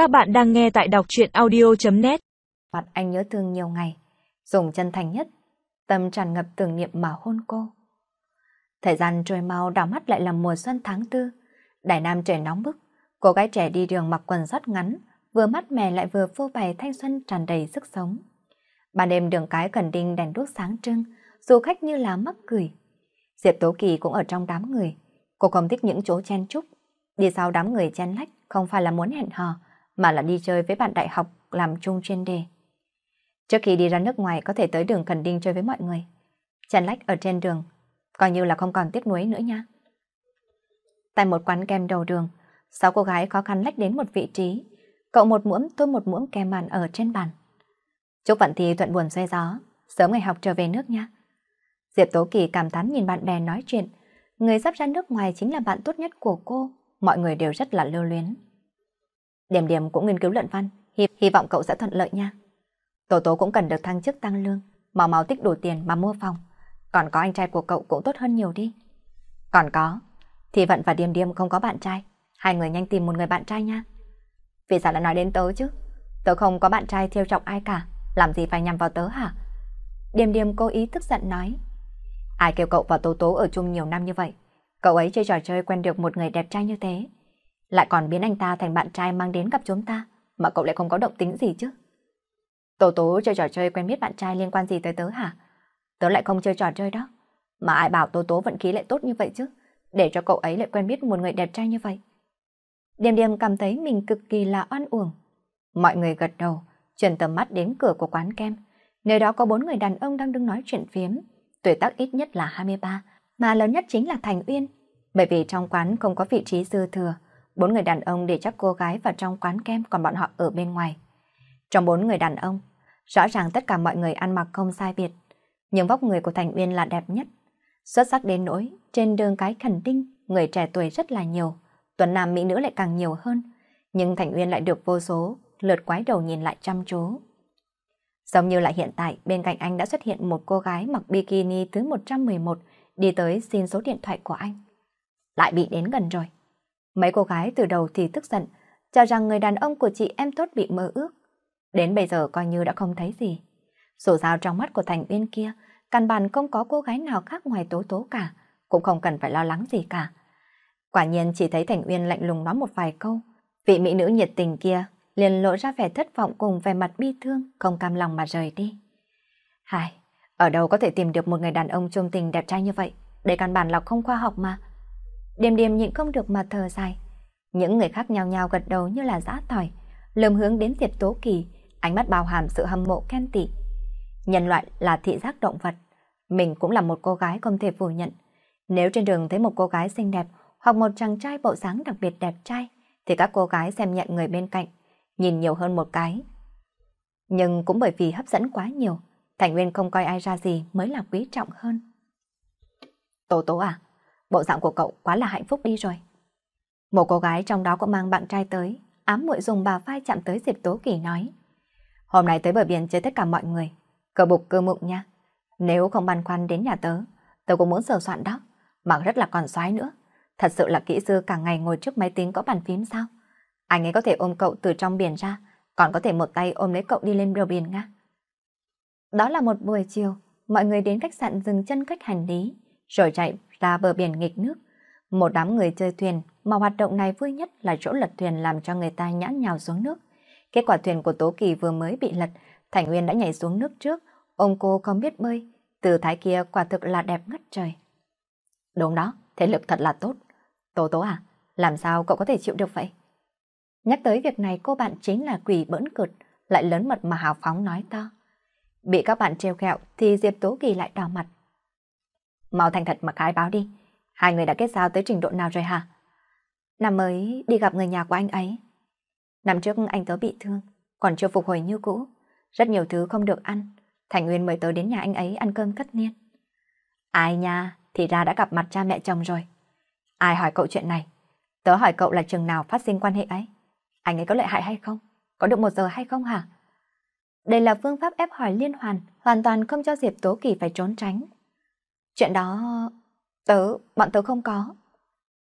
Các bạn đang nghe tại đọc truyện audio.net Mặt anh nhớ thương nhiều ngày, dùng chân thành nhất, tâm tràn ngập tưởng niệm mà hôn cô. Thời gian trôi mau đảo mắt lại là mùa xuân tháng tư. Đại Nam trời nóng bức, cô gái trẻ đi đường mặc quần rót ngắn, vừa mắt mè lại vừa phô bày thanh xuân tràn đầy sức sống. Ban đêm đường cái cần đinh đèn đuốc sáng trưng, du khách như là mắc cười. Diệp Tố Kỳ cũng ở trong đám người. Cô không thích những chỗ chen chúc. Đi sau đám người chen lách không phải là muốn hẹn hò, mà là đi chơi với bạn đại học làm chung chuyên đề. Trước khi đi ra nước ngoài có thể tới đường Cần Đinh chơi với mọi người. chăn lách ở trên đường, coi như là không còn tiếc nuối nữa nha. Tại một quán kem đầu đường, sáu cô gái khó khăn lách đến một vị trí. Cậu một muỗng, tôi một muỗng kem màn ở trên bàn. Chúc Vận Thi thuận buồn xoay gió, sớm ngày học trở về nước nha. Diệp Tố Kỳ cảm thán nhìn bạn bè nói chuyện. Người sắp ra nước ngoài chính là bạn tốt nhất của cô. Mọi người đều rất là lưu luyến. Điểm điểm cũng nghiên cứu luận văn, hy, hy vọng cậu sẽ thuận lợi nha. Tổ tố cũng cần được thăng chức tăng lương, mau mau tích đủ tiền mà mua phòng. Còn có anh trai của cậu cũng tốt hơn nhiều đi. Còn có, thì vận và điềm điềm không có bạn trai. Hai người nhanh tìm một người bạn trai nha. Vì sao lại nói đến tớ chứ? Tớ không có bạn trai thiêu trọng ai cả. Làm gì phải nhằm vào tớ hả? Điềm điềm cố ý tức giận nói. Ai kêu cậu và Tố Tố ở chung nhiều năm như vậy? Cậu ấy chơi trò chơi quen được một người đẹp trai như thế. Lại còn biến anh ta thành bạn trai mang đến gặp chúng ta. Mà cậu lại không có động tính gì chứ? Tố Tố chơi trò chơi quen biết bạn trai liên quan gì tới tớ hả? Tớ lại không chơi trò chơi đó. Mà ai bảo Tố Tố vận khí lại tốt như vậy chứ? Để cho cậu ấy lại quen biết một người đẹp trai như vậy. Điềm điềm cảm thấy mình cực kỳ là oan uổng. Mọi người gật đầu, chuyển tầm mắt đến cửa của quán kem. Nơi đó có bốn người đàn ông đang đứng nói chuyện phiếm. Tuổi tác ít nhất là 23, mà lớn nhất chính là Thành Uyên. Bởi vì trong quán không có vị trí dư thừa, bốn người đàn ông để chắc cô gái vào trong quán kem còn bọn họ ở bên ngoài. Trong bốn người đàn ông, rõ ràng tất cả mọi người ăn mặc không sai biệt, nhưng vóc người của Thành Uyên là đẹp nhất. Xuất sắc đến nỗi, trên đường cái khẩn tinh, người trẻ tuổi rất là nhiều, tuần nam mỹ nữ lại càng nhiều hơn. Nhưng Thành Uyên lại được vô số, lượt quái đầu nhìn lại chăm chú. Giống như là hiện tại, bên cạnh anh đã xuất hiện một cô gái mặc bikini thứ 111 đi tới xin số điện thoại của anh. Lại bị đến gần rồi. Mấy cô gái từ đầu thì tức giận, cho rằng người đàn ông của chị em tốt bị mơ ước. Đến bây giờ coi như đã không thấy gì. Dù sao trong mắt của Thành Uyên kia, căn bản không có cô gái nào khác ngoài tố tố cả, cũng không cần phải lo lắng gì cả. Quả nhiên chỉ thấy Thành Uyên lạnh lùng nói một vài câu. Vị mỹ nữ nhiệt tình kia liền lộ ra vẻ thất vọng cùng vẻ mặt bi thương, không cam lòng mà rời đi. Hai, ở đâu có thể tìm được một người đàn ông trung tình đẹp trai như vậy? Đây căn bản là không khoa học mà. Điềm điềm nhịn không được mà thờ dài. Những người khác nhao nhao gật đầu như là giã tỏi, lườm hướng đến Diệp Tố Kỳ, ánh mắt bao hàm sự hâm mộ khen tị. Nhân loại là thị giác động vật. Mình cũng là một cô gái không thể phủ nhận. Nếu trên đường thấy một cô gái xinh đẹp hoặc một chàng trai bộ dáng đặc biệt đẹp trai, thì các cô gái xem nhận người bên cạnh, nhìn nhiều hơn một cái. Nhưng cũng bởi vì hấp dẫn quá nhiều, Thành Nguyên không coi ai ra gì mới là quý trọng hơn. Tố tố à, bộ dạng của cậu quá là hạnh phúc đi rồi. Một cô gái trong đó cũng mang bạn trai tới, ám muội dùng bà vai chạm tới Diệp Tố Kỳ nói. Hôm nay tới bờ biển chơi tất cả mọi người, cờ bục cơ mụng nha. Nếu không băn khoăn đến nhà tớ, tớ cũng muốn sờ soạn đó, mà rất là còn xoái nữa. Thật sự là kỹ sư cả ngày ngồi trước máy tính có bàn phím sao? Anh ấy có thể ôm cậu từ trong biển ra, còn có thể một tay ôm lấy cậu đi lên bờ biển nga. Đó là một buổi chiều, mọi người đến khách sạn dừng chân cách hành lý, rồi chạy là bờ biển nghịch nước. Một đám người chơi thuyền, mà hoạt động này vui nhất là chỗ lật thuyền làm cho người ta nhãn nhào xuống nước. Kết quả thuyền của Tố Kỳ vừa mới bị lật, Thành Nguyên đã nhảy xuống nước trước, ông cô không biết bơi, từ thái kia quả thực là đẹp ngất trời. Đúng đó, thể lực thật là tốt. Tố Tố à, làm sao cậu có thể chịu được vậy? Nhắc tới việc này cô bạn chính là quỷ bỡn cợt, lại lớn mật mà hào phóng nói to. Bị các bạn treo kẹo thì Diệp Tố Kỳ lại đỏ mặt. Mau thành thật mà khai báo đi, hai người đã kết giao tới trình độ nào rồi hả? Năm mới đi gặp người nhà của anh ấy. Năm trước anh tớ bị thương, còn chưa phục hồi như cũ. Rất nhiều thứ không được ăn. Thành Nguyên mời tớ đến nhà anh ấy ăn cơm tất niên. Ai nha, thì ra đã gặp mặt cha mẹ chồng rồi. Ai hỏi cậu chuyện này? Tớ hỏi cậu là chừng nào phát sinh quan hệ ấy? Anh ấy có lợi hại hay không? Có được một giờ hay không hả? Đây là phương pháp ép hỏi liên hoàn, hoàn toàn không cho Diệp Tố Kỳ phải trốn tránh. Chuyện đó... Tớ, bọn tớ không có.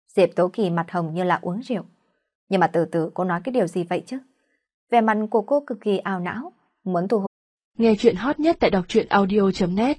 Diệp Tố Kỳ mặt hồng như là uống rượu. Nhưng mà từ từ cô nói cái điều gì vậy chứ? Vẻ mặt của cô cực kỳ ảo não, muốn thu hút. Nghe chuyện hot nhất tại đọc truyện audio.net